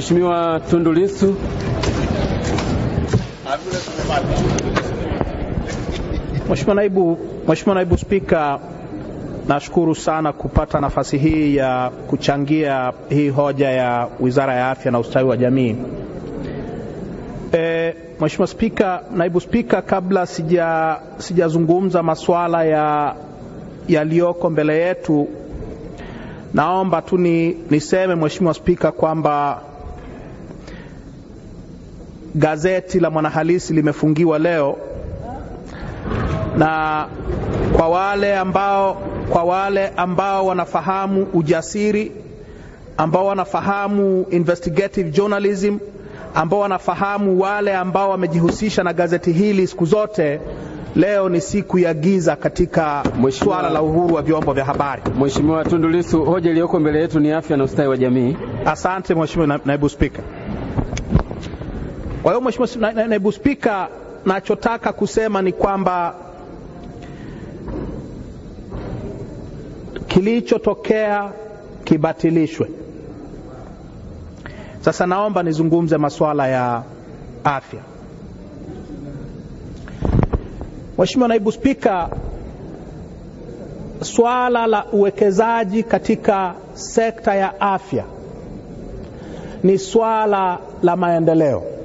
Mheshimiwa Tundu Lissu. Mheshimiwa Naibu, Mheshimiwa Naibu Spika, nashukuru sana kupata nafasi hii ya kuchangia hii hoja ya Wizara ya Afya na Ustawi wa Jamii. E, Mheshimiwa Spika, Naibu Spika, kabla sija sijazungumza masuala ya yaliyoko mbele yetu, naomba tu ni, niseme Mheshimiwa Spika kwamba gazeti la Mwanahalisi limefungiwa leo na kwa wale ambao, kwa wale ambao wanafahamu ujasiri, ambao wanafahamu investigative journalism, ambao wanafahamu wale ambao wamejihusisha na gazeti hili siku zote, leo ni siku ya giza katika swala la uhuru wa vyombo vya habari. Mheshimiwa Tundu Lissu, hoja iliyoko mbele yetu ni afya na ustawi wa jamii. Asante Mheshimiwa Naibu Spika. Kwa hiyo Mheshimiwa Naibu Spika, nachotaka kusema ni kwamba kilichotokea kibatilishwe. Sasa naomba nizungumze masuala ya afya. Mheshimiwa Naibu Spika, swala la uwekezaji katika sekta ya afya ni swala la maendeleo.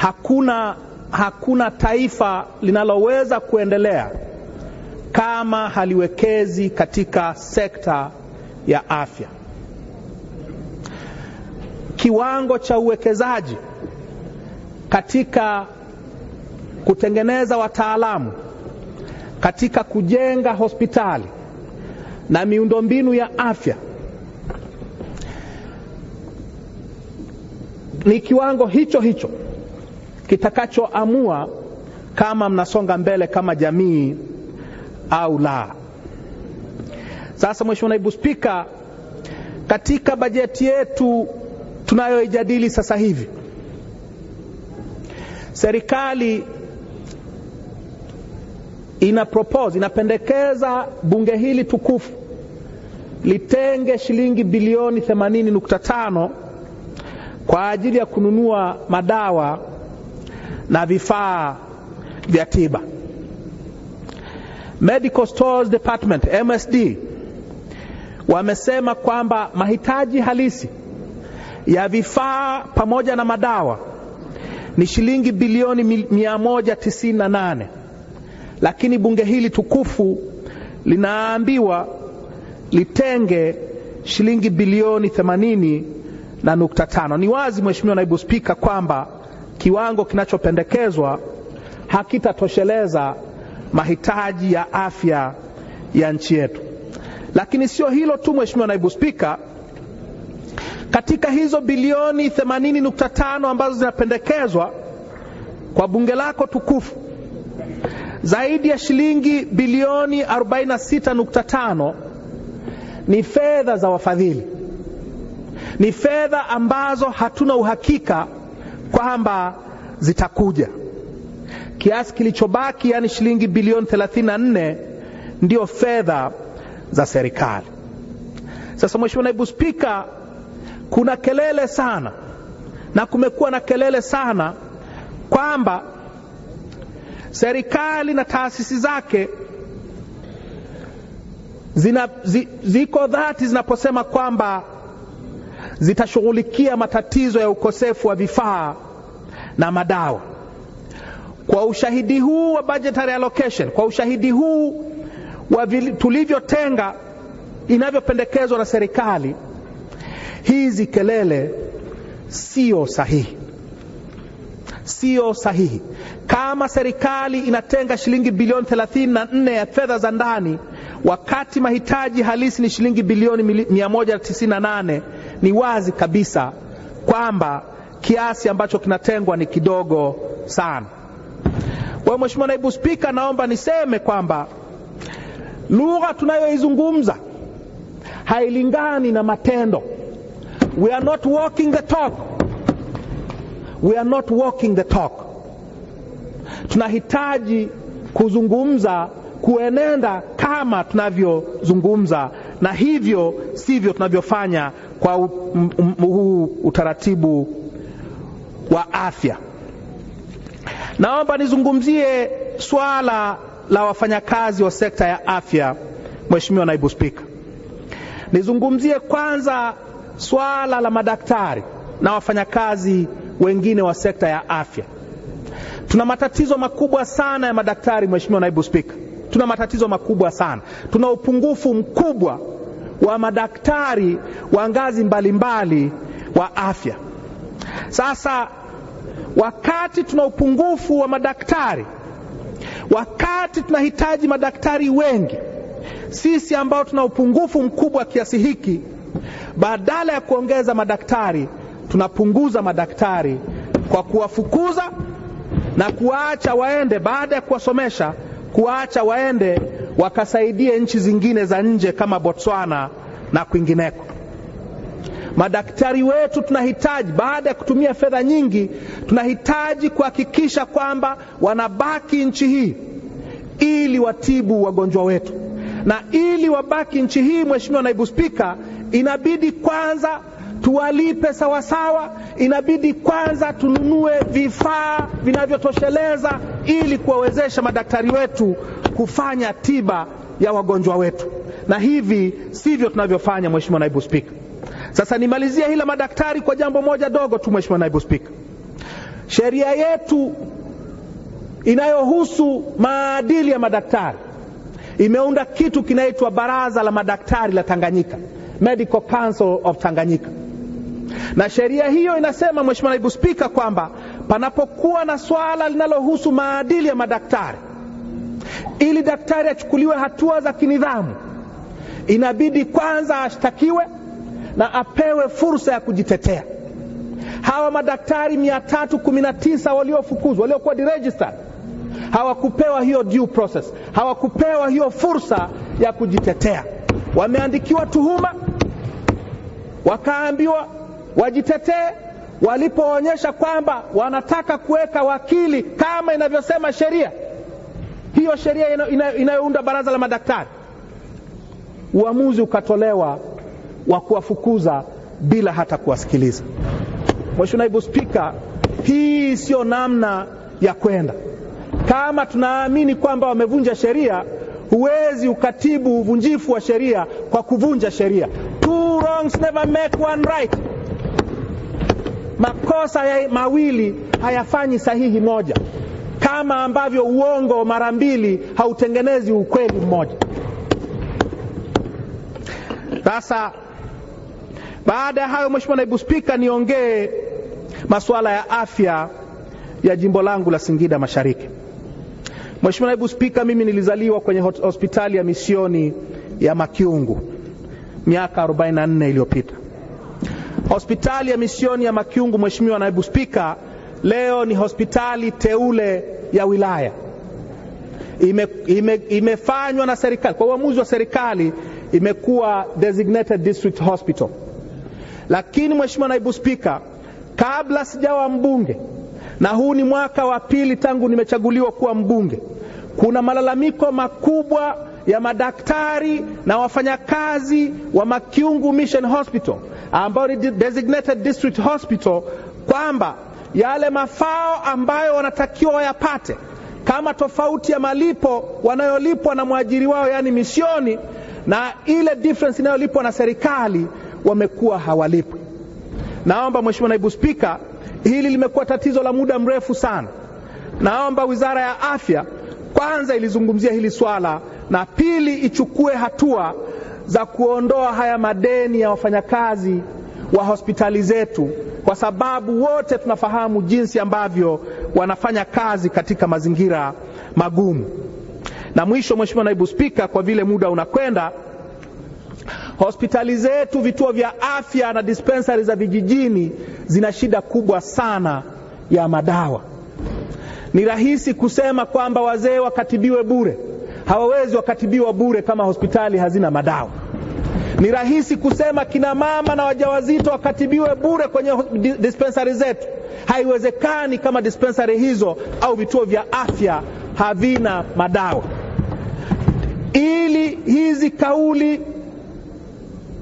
Hakuna, hakuna taifa linaloweza kuendelea kama haliwekezi katika sekta ya afya. Kiwango cha uwekezaji katika kutengeneza wataalamu, katika kujenga hospitali na miundombinu ya afya ni kiwango hicho hicho kitakachoamua kama mnasonga mbele kama jamii au la. Sasa Mheshimiwa Naibu Spika, katika bajeti yetu tunayoijadili sasa hivi, serikali ina propose, inapendekeza bunge hili tukufu litenge shilingi bilioni 80.5 kwa ajili ya kununua madawa na vifaa vya tiba. Medical Stores Department MSD wamesema kwamba mahitaji halisi ya vifaa pamoja na madawa ni shilingi bilioni 198, lakini bunge hili tukufu linaambiwa litenge shilingi bilioni 80 na nukta tano. Ni wazi Mheshimiwa Naibu Spika kwamba kiwango kinachopendekezwa hakitatosheleza mahitaji ya afya ya nchi yetu. Lakini sio hilo tu, Mheshimiwa Naibu Spika, katika hizo bilioni 80.5 ambazo zinapendekezwa kwa bunge lako tukufu, zaidi ya shilingi bilioni 46.5 ni fedha za wafadhili, ni fedha ambazo hatuna uhakika kwamba zitakuja. Kiasi kilichobaki, yani shilingi bilioni 34, ndio fedha za serikali. Sasa Mheshimiwa Naibu Spika, kuna kelele sana na kumekuwa na kelele sana kwamba serikali na taasisi zake zina, zi, ziko dhati zinaposema kwamba zitashughulikia matatizo ya ukosefu wa vifaa na madawa. Kwa ushahidi huu wa budgetary allocation, kwa ushahidi huu wa tulivyotenga inavyopendekezwa na serikali, hizi kelele sio sahihi, sio sahihi. Kama serikali inatenga shilingi bilioni 34 ya fedha za ndani wakati mahitaji halisi ni shilingi bilioni 198, ni wazi kabisa kwamba kiasi ambacho kinatengwa ni kidogo sana. Kwa Mheshimiwa Naibu Spika, naomba niseme kwamba lugha tunayoizungumza hailingani na matendo. We are not walking the talk. We are not walking the talk. Tunahitaji kuzungumza kuenenda kama tunavyozungumza, na hivyo sivyo tunavyofanya kwa huu utaratibu wa afya. Naomba nizungumzie swala la wafanyakazi wa sekta ya afya, Mheshimiwa Naibu Spika. Nizungumzie kwanza swala la madaktari na wafanyakazi wengine wa sekta ya afya. Tuna matatizo makubwa sana ya madaktari, Mheshimiwa Naibu Spika. Tuna matatizo makubwa sana, tuna upungufu mkubwa wa madaktari wa ngazi mbalimbali wa afya. Sasa wakati tuna upungufu wa madaktari, wakati tunahitaji madaktari wengi, sisi ambao tuna upungufu mkubwa kiasi hiki, badala ya kuongeza madaktari, tunapunguza madaktari kwa kuwafukuza na kuwaacha waende, baada ya kuwasomesha, kuwaacha waende wakasaidie nchi zingine za nje kama Botswana na kwingineko. Madaktari wetu tunahitaji, baada ya kutumia fedha nyingi, tunahitaji kuhakikisha kwamba wanabaki nchi hii ili watibu wagonjwa wetu, na ili wabaki nchi hii, Mheshimiwa Naibu Spika, inabidi kwanza tuwalipe sawasawa, inabidi kwanza tununue vifaa vinavyotosheleza ili kuwawezesha madaktari wetu kufanya tiba ya wagonjwa wetu, na hivi sivyo tunavyofanya, Mheshimiwa Naibu Spika. Sasa nimalizia hila madaktari kwa jambo moja dogo tu, Mheshimiwa Naibu Spika. Sheria yetu inayohusu maadili ya madaktari imeunda kitu kinaitwa Baraza la Madaktari la Tanganyika, Medical Council of Tanganyika, na sheria hiyo inasema, Mheshimiwa Naibu Spika, kwamba panapokuwa na swala linalohusu maadili ya madaktari, ili daktari achukuliwe hatua za kinidhamu, inabidi kwanza ashtakiwe na apewe fursa ya kujitetea. Hawa madaktari 319 waliofukuzwa waliokuwa deregistered hawakupewa hiyo due process, hawakupewa hiyo fursa ya kujitetea. Wameandikiwa tuhuma, wakaambiwa wajitetee. Walipoonyesha kwamba wanataka kuweka wakili kama inavyosema sheria hiyo, sheria inayounda baraza la madaktari, uamuzi ukatolewa wa kuwafukuza bila hata kuwasikiliza. Mheshimiwa Naibu Spika, hii siyo namna ya kwenda. Kama tunaamini kwamba wamevunja sheria, huwezi ukatibu uvunjifu wa sheria kwa kuvunja sheria. Two wrongs never make one right. Makosa ya mawili hayafanyi sahihi moja, kama ambavyo uongo mara mbili hautengenezi ukweli mmoja. Sasa baada ya hayo, Mheshimiwa Naibu Spika, niongee masuala ya afya ya jimbo langu la Singida Mashariki. Mheshimiwa Naibu Spika, mimi nilizaliwa kwenye hospitali ya misioni ya Makiungu miaka 44 iliyopita. Hospitali ya misioni ya Makiungu, Mheshimiwa Naibu Spika, leo ni hospitali teule ya wilaya. Ime, ime, imefanywa na serikali kwa uamuzi wa serikali, imekuwa designated district hospital. Lakini Mheshimiwa Naibu Spika, kabla sijawa mbunge na huu ni mwaka wa pili tangu nimechaguliwa kuwa mbunge, kuna malalamiko makubwa ya madaktari na wafanyakazi wa Makiungu Mission Hospital ambayo ni designated district hospital kwamba yale mafao ambayo wanatakiwa wayapate kama tofauti ya malipo wanayolipwa na mwajiri wao, yaani misioni, na ile difference inayolipwa na serikali wamekuwa hawalipwi. Naomba Mheshimiwa Naibu Spika, hili limekuwa tatizo la muda mrefu sana. Naomba Wizara ya Afya kwanza ilizungumzia hili swala, na pili ichukue hatua za kuondoa haya madeni ya wafanyakazi wa hospitali zetu, kwa sababu wote tunafahamu jinsi ambavyo wanafanya kazi katika mazingira magumu. Na mwisho, Mheshimiwa Naibu Spika, kwa vile muda unakwenda, hospitali zetu, vituo vya afya na dispensari za vijijini zina shida kubwa sana ya madawa. Ni rahisi kusema kwamba wazee wakatibiwe bure, hawawezi wakatibiwa bure kama hospitali hazina madawa. Ni rahisi kusema kina mama na wajawazito wakatibiwe bure kwenye dispensari zetu, haiwezekani kama dispensari hizo au vituo vya afya havina madawa. Ili hizi kauli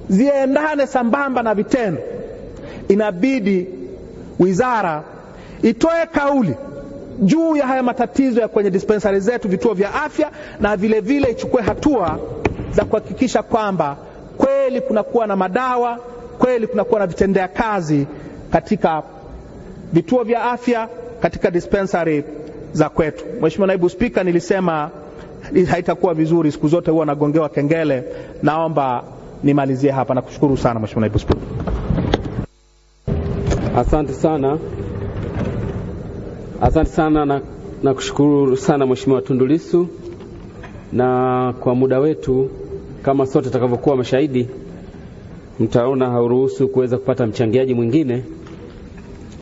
ziendane sambamba na vitendo, inabidi wizara itoe kauli juu ya haya matatizo ya kwenye dispensari zetu, vituo vya afya, na vile vile ichukue hatua za kuhakikisha kwamba kweli kunakuwa na madawa, kweli kunakuwa na vitendea kazi katika vituo vya afya, katika dispensari za kwetu. Mheshimiwa Naibu Spika, nilisema haitakuwa vizuri, siku zote huwa nagongewa kengele. Naomba nimalizie hapa. Nakushukuru sana Mheshimiwa Naibu Spika. Asante sana, asante sana na, na kushukuru sana Mheshimiwa Tundu Lissu, na kwa muda wetu kama sote tutakavyokuwa mashahidi, mtaona hauruhusu kuweza kupata mchangiaji mwingine.